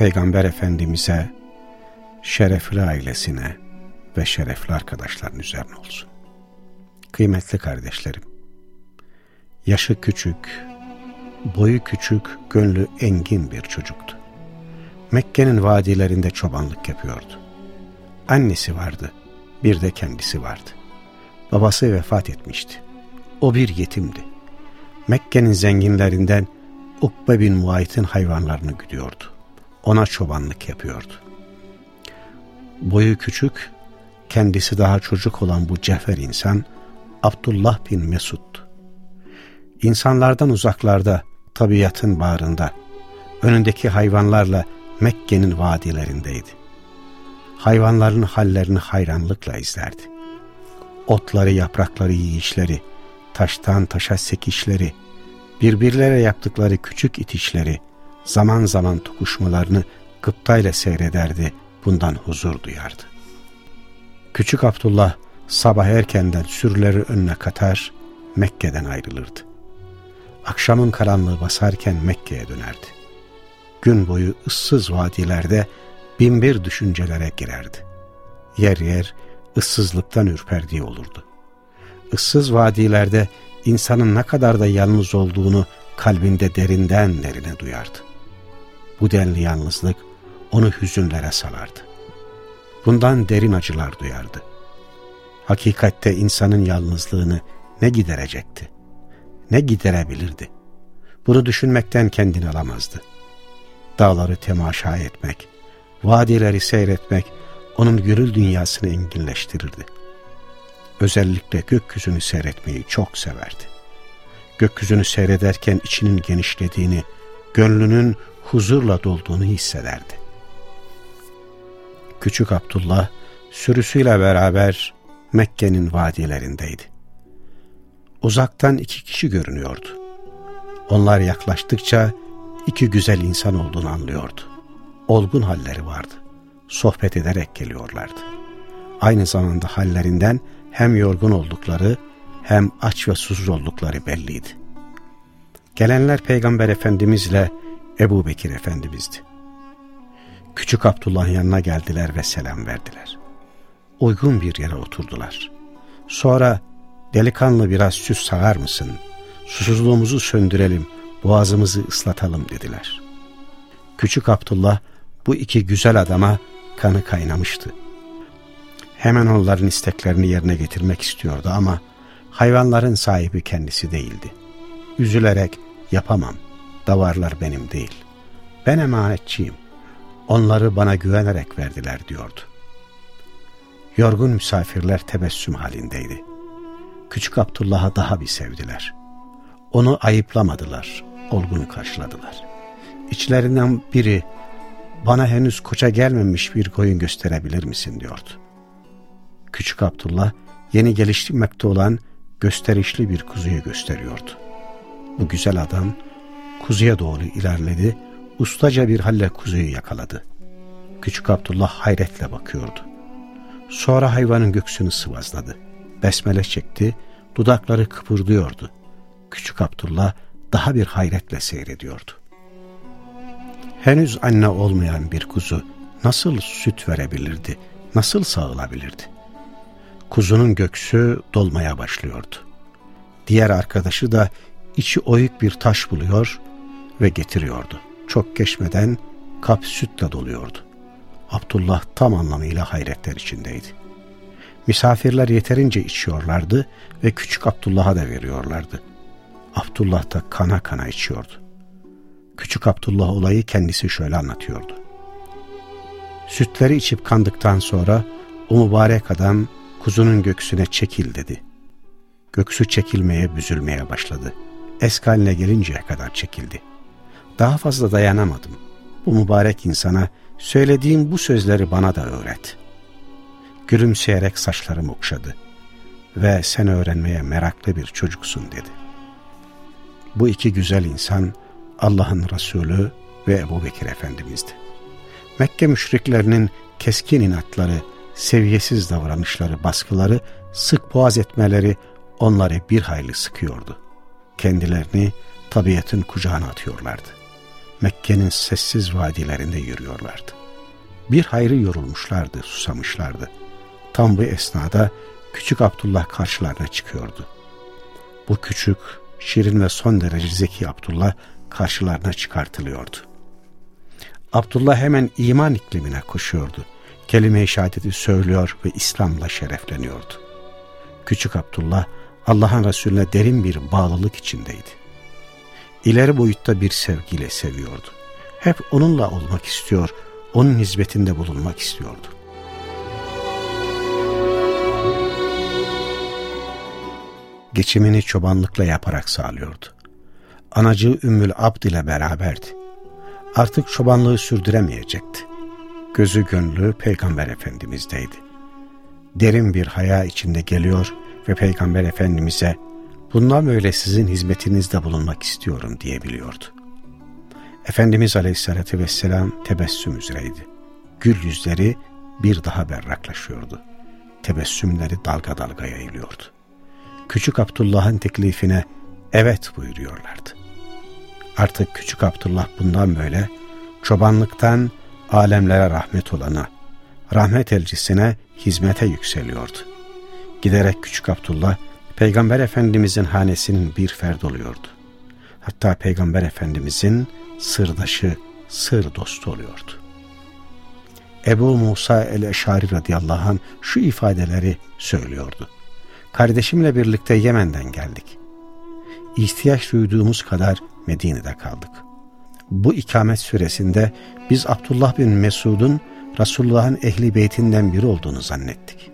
Peygamber Efendimiz'e, şerefli ailesine ve şerefli arkadaşların üzerine olsun. Kıymetli kardeşlerim, yaşı küçük, boyu küçük, gönlü engin bir çocuktu. Mekke'nin vadilerinde çobanlık yapıyordu. Annesi vardı, bir de kendisi vardı. Babası vefat etmişti. O bir yetimdi. Mekke'nin zenginlerinden Ukbe bin Muayt'ın hayvanlarını güdüyordu. Ona çobanlık yapıyordu. Boyu küçük, kendisi daha çocuk olan bu cefer insan Abdullah bin Mesud'du. İnsanlardan uzaklarda, tabiatın bağrında, önündeki hayvanlarla Mekke'nin vadilerindeydi. Hayvanların hallerini hayranlıkla izlerdi. Otları, yaprakları, yiyişleri, taştan taşa sekişleri, birbirlere yaptıkları küçük itişleri, zaman zaman tokuşmalarını gıptayla seyrederdi, bundan huzur duyardı. Küçük Abdullah sabah erkenden sürüleri önüne katar, Mekke'den ayrılırdı. Akşamın karanlığı basarken Mekke'ye dönerdi. Gün boyu ıssız vadilerde binbir düşüncelere girerdi. Yer yer ıssızlıktan ürperdiği olurdu. Issız vadilerde insanın ne kadar da yalnız olduğunu kalbinde derinden derine duyardı. Bu denli yalnızlık onu hüzünlere salardı. Bundan derin acılar duyardı. Hakikatte insanın yalnızlığını ne giderecekti? Ne giderebilirdi? Bunu düşünmekten kendini alamazdı. Dağları temaşa etmek, vadileri seyretmek onun gürül dünyasını enginleştirirdi özellikle gökyüzünü seyretmeyi çok severdi. Gökyüzünü seyrederken içinin genişlediğini, gönlünün huzurla dolduğunu hissederdi. Küçük Abdullah sürüsüyle beraber Mekke'nin vadilerindeydi. Uzaktan iki kişi görünüyordu. Onlar yaklaştıkça iki güzel insan olduğunu anlıyordu. Olgun halleri vardı. Sohbet ederek geliyorlardı. Aynı zamanda hallerinden hem yorgun oldukları hem aç ve susuz oldukları belliydi. Gelenler Peygamber Efendimizle Ebu Bekir Efendimizdi. Küçük Abdullah'ın yanına geldiler ve selam verdiler. Uygun bir yere oturdular. Sonra delikanlı biraz süs sağar mısın? Susuzluğumuzu söndürelim, boğazımızı ıslatalım dediler. Küçük Abdullah bu iki güzel adama kanı kaynamıştı hemen onların isteklerini yerine getirmek istiyordu ama hayvanların sahibi kendisi değildi. Üzülerek yapamam, davarlar benim değil. Ben emanetçiyim, onları bana güvenerek verdiler diyordu. Yorgun misafirler tebessüm halindeydi. Küçük Abdullah'a daha bir sevdiler. Onu ayıplamadılar, olgun karşıladılar. İçlerinden biri bana henüz koça gelmemiş bir koyun gösterebilir misin diyordu. Küçük Abdullah yeni geliştirmekte olan gösterişli bir kuzuyu gösteriyordu. Bu güzel adam kuzuya doğru ilerledi, ustaca bir halle kuzuyu yakaladı. Küçük Abdullah hayretle bakıyordu. Sonra hayvanın göksünü sıvazladı. Besmele çekti, dudakları kıpırdıyordu. Küçük Abdullah daha bir hayretle seyrediyordu. Henüz anne olmayan bir kuzu nasıl süt verebilirdi, nasıl sağılabilirdi? Kuzunun göksü dolmaya başlıyordu. Diğer arkadaşı da içi oyuk bir taş buluyor ve getiriyordu. Çok geçmeden kap sütle doluyordu. Abdullah tam anlamıyla hayretler içindeydi. Misafirler yeterince içiyorlardı ve küçük Abdullah'a da veriyorlardı. Abdullah da kana kana içiyordu. Küçük Abdullah olayı kendisi şöyle anlatıyordu. Sütleri içip kandıktan sonra o mübarek adam kuzunun göksüne çekil dedi. Göksü çekilmeye, büzülmeye başladı. Eskaline gelinceye kadar çekildi. Daha fazla dayanamadım. bu mübarek insana söylediğim bu sözleri bana da öğret. Gülümseyerek saçlarımı okşadı ve sen öğrenmeye meraklı bir çocuksun dedi. Bu iki güzel insan Allah'ın Resulü ve Ebu Bekir Efendimiz'di. Mekke müşriklerinin keskin inatları, seviyesiz davranışları, baskıları, sık boğaz etmeleri onları bir hayli sıkıyordu. Kendilerini tabiatın kucağına atıyorlardı. Mekke'nin sessiz vadilerinde yürüyorlardı. Bir hayli yorulmuşlardı, susamışlardı. Tam bu esnada küçük Abdullah karşılarına çıkıyordu. Bu küçük, şirin ve son derece zeki Abdullah karşılarına çıkartılıyordu. Abdullah hemen iman iklimine koşuyordu. Kelime-i şehadeti söylüyor ve İslam'la şerefleniyordu. Küçük Abdullah Allah'ın Resulüne derin bir bağlılık içindeydi. İleri boyutta bir sevgiyle seviyordu. Hep onunla olmak istiyor, onun hizmetinde bulunmak istiyordu. Geçimini çobanlıkla yaparak sağlıyordu. Anacığı Ümmül Abd ile beraberdi. Artık çobanlığı sürdüremeyecekti. Gözü gönlü Peygamber Efendimiz'deydi. Derin bir haya içinde geliyor ve Peygamber Efendimiz'e bundan böyle sizin hizmetinizde bulunmak istiyorum diyebiliyordu. Efendimiz Aleyhisselatü Vesselam tebessüm üzereydi. Gül yüzleri bir daha berraklaşıyordu. Tebessümleri dalga dalga yayılıyordu. Küçük Abdullah'ın teklifine evet buyuruyorlardı. Artık Küçük Abdullah bundan böyle çobanlıktan alemlere rahmet olana, rahmet elcisine hizmete yükseliyordu. Giderek Küçük Abdullah Peygamber Efendimizin hanesinin bir ferd oluyordu. Hatta Peygamber Efendimizin sırdaşı, sır dostu oluyordu. Ebu Musa el-Eşari radıyallahu anh şu ifadeleri söylüyordu. Kardeşimle birlikte Yemen'den geldik. İhtiyaç duyduğumuz kadar Medine'de kaldık. Bu ikamet süresinde biz Abdullah bin Mesud'un Resulullah'ın ehli beytinden biri olduğunu zannettik.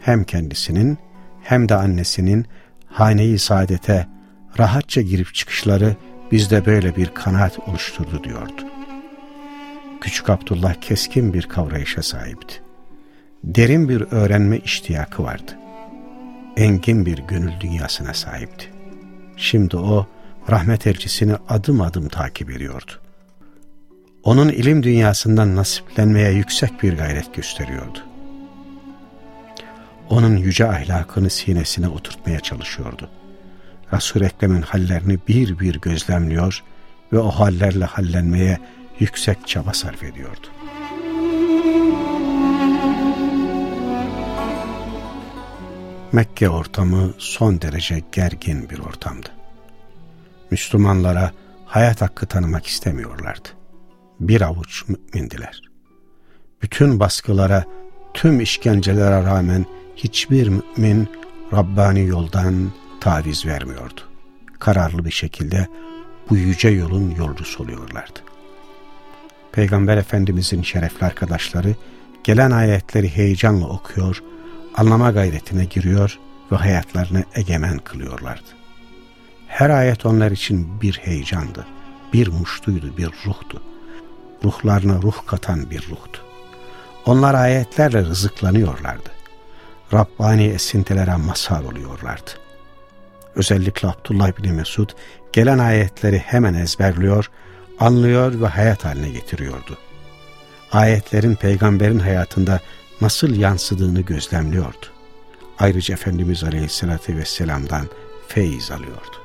Hem kendisinin hem de annesinin hane-i saadete rahatça girip çıkışları bizde böyle bir kanaat oluşturdu diyordu. Küçük Abdullah keskin bir kavrayışa sahipti. Derin bir öğrenme iştiyakı vardı. Engin bir gönül dünyasına sahipti. Şimdi o rahmet elçisini adım adım takip ediyordu. Onun ilim dünyasından nasiplenmeye yüksek bir gayret gösteriyordu onun yüce ahlakını sinesine oturtmaya çalışıyordu. Resul-i Ekrem'in hallerini bir bir gözlemliyor ve o hallerle hallenmeye yüksek çaba sarf ediyordu. Mekke ortamı son derece gergin bir ortamdı. Müslümanlara hayat hakkı tanımak istemiyorlardı. Bir avuç mümindiler. Bütün baskılara, tüm işkencelere rağmen hiçbir mümin Rabbani yoldan taviz vermiyordu. Kararlı bir şekilde bu yüce yolun yolcusu oluyorlardı. Peygamber Efendimizin şerefli arkadaşları gelen ayetleri heyecanla okuyor, anlama gayretine giriyor ve hayatlarını egemen kılıyorlardı. Her ayet onlar için bir heyecandı, bir muştuydu, bir ruhtu. Ruhlarına ruh katan bir ruhtu. Onlar ayetlerle rızıklanıyorlardı. Rabbani esintilere mazhar oluyorlardı. Özellikle Abdullah bin Mesud gelen ayetleri hemen ezberliyor, anlıyor ve hayat haline getiriyordu. Ayetlerin peygamberin hayatında nasıl yansıdığını gözlemliyordu. Ayrıca Efendimiz Aleyhisselatü Vesselam'dan feyiz alıyordu.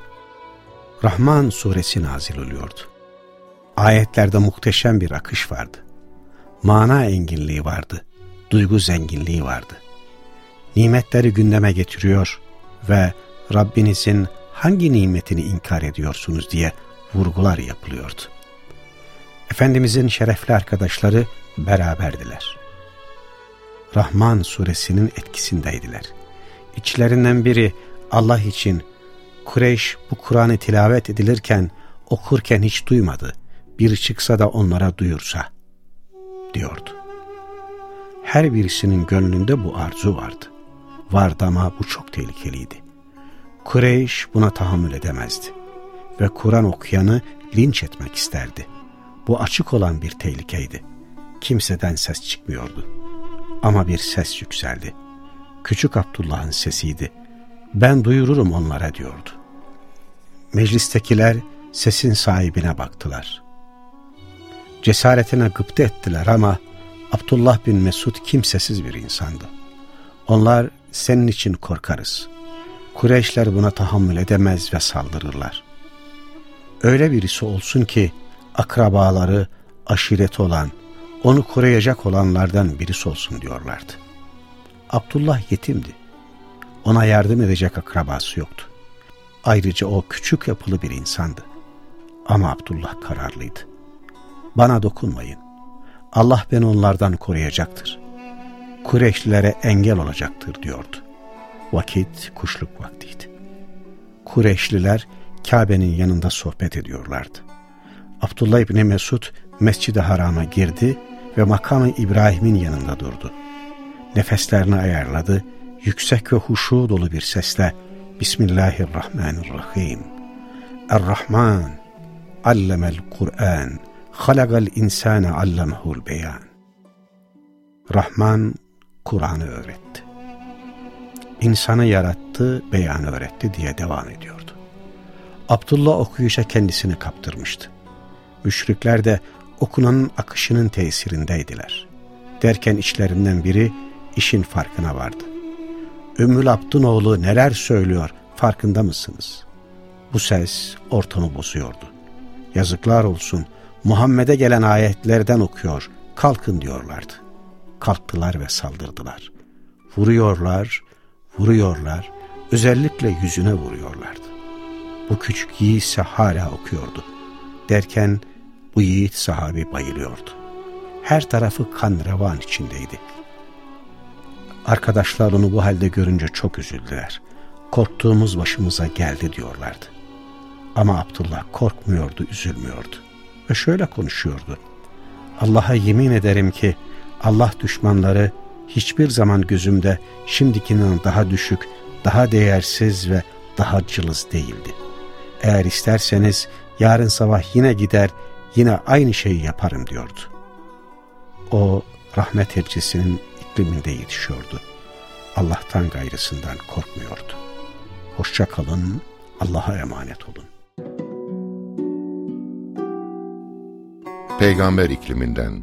Rahman suresi nazil oluyordu. Ayetlerde muhteşem bir akış vardı. Mana enginliği vardı. Duygu zenginliği vardı nimetleri gündeme getiriyor ve Rabbinizin hangi nimetini inkar ediyorsunuz diye vurgular yapılıyordu. Efendimizin şerefli arkadaşları beraberdiler. Rahman suresinin etkisindeydiler. İçlerinden biri Allah için Kureyş bu Kur'an'ı tilavet edilirken okurken hiç duymadı. Bir çıksa da onlara duyursa diyordu. Her birisinin gönlünde bu arzu vardı vardı ama bu çok tehlikeliydi. Kureyş buna tahammül edemezdi ve Kur'an okuyanı linç etmek isterdi. Bu açık olan bir tehlikeydi. Kimseden ses çıkmıyordu. Ama bir ses yükseldi. Küçük Abdullah'ın sesiydi. Ben duyururum onlara diyordu. Meclistekiler sesin sahibine baktılar. Cesaretine gıpta ettiler ama Abdullah bin Mesud kimsesiz bir insandı. Onlar senin için korkarız. Kureyşler buna tahammül edemez ve saldırırlar. Öyle birisi olsun ki akrabaları, aşireti olan, onu koruyacak olanlardan birisi olsun diyorlardı. Abdullah yetimdi. Ona yardım edecek akrabası yoktu. Ayrıca o küçük yapılı bir insandı. Ama Abdullah kararlıydı. Bana dokunmayın. Allah beni onlardan koruyacaktır. Kureyşlilere engel olacaktır diyordu. Vakit kuşluk vaktiydi. Kureyşliler Kabe'nin yanında sohbet ediyorlardı. Abdullah İbni Mesud Mescid-i Haram'a girdi ve makamı İbrahim'in yanında durdu. Nefeslerini ayarladı, yüksek ve huşu dolu bir sesle Bismillahirrahmanirrahim. Er-Rahman, allemel Kur'an, halagal insane allemehul beyan. Rahman, Kur'an'ı öğretti. İnsanı yarattı, beyanı öğretti diye devam ediyordu. Abdullah okuyuşa kendisini kaptırmıştı. Müşrikler de okunanın akışının tesirindeydiler. Derken içlerinden biri işin farkına vardı. Ümmül Abdunoğlu neler söylüyor farkında mısınız? Bu ses ortamı bozuyordu. Yazıklar olsun Muhammed'e gelen ayetlerden okuyor, kalkın diyorlardı. Kalktılar ve saldırdılar. Vuruyorlar, vuruyorlar, özellikle yüzüne vuruyorlardı. Bu küçük yiğit ise hala okuyordu. Derken bu yiğit sahabi bayılıyordu. Her tarafı kan revan içindeydi. Arkadaşlar onu bu halde görünce çok üzüldüler. Korktuğumuz başımıza geldi diyorlardı. Ama Abdullah korkmuyordu, üzülmüyordu. Ve şöyle konuşuyordu. Allah'a yemin ederim ki Allah düşmanları hiçbir zaman gözümde şimdikinden daha düşük, daha değersiz ve daha cılız değildi. Eğer isterseniz yarın sabah yine gider, yine aynı şeyi yaparım diyordu. O rahmet elçisinin ikliminde yetişiyordu. Allah'tan gayrısından korkmuyordu. Hoşça kalın, Allah'a emanet olun. Peygamber ikliminden